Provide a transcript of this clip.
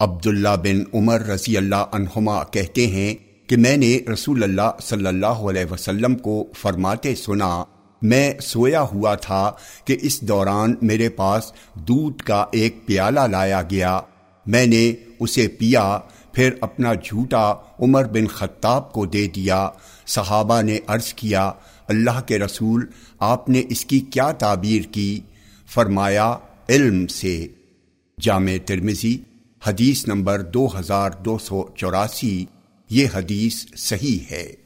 عبداللہ بن عمر رضی اللہ عنہما کہتے ہیں کہ میں نے رسول اللہ صلی اللہ علیہ وسلم کو فرماتے سنا، میں سویا ہوا تھا کہ اس دوران میرے پاس دودھ کا ایک پیالہ لایا گیا۔ میں نے اسے پیا، پھر اپنا جھوٹا عمر بن خطاب کو دے دیا۔ صحابہ نے عرض کیا، اللہ کے رسول، آپ نے اس کی کیا تعبیر کی؟ فرمایا، علم سے۔ جامع ترمزی حدیث نمبر دو ہزار دو سو چوراسی یہ حدیث صحیح ہے۔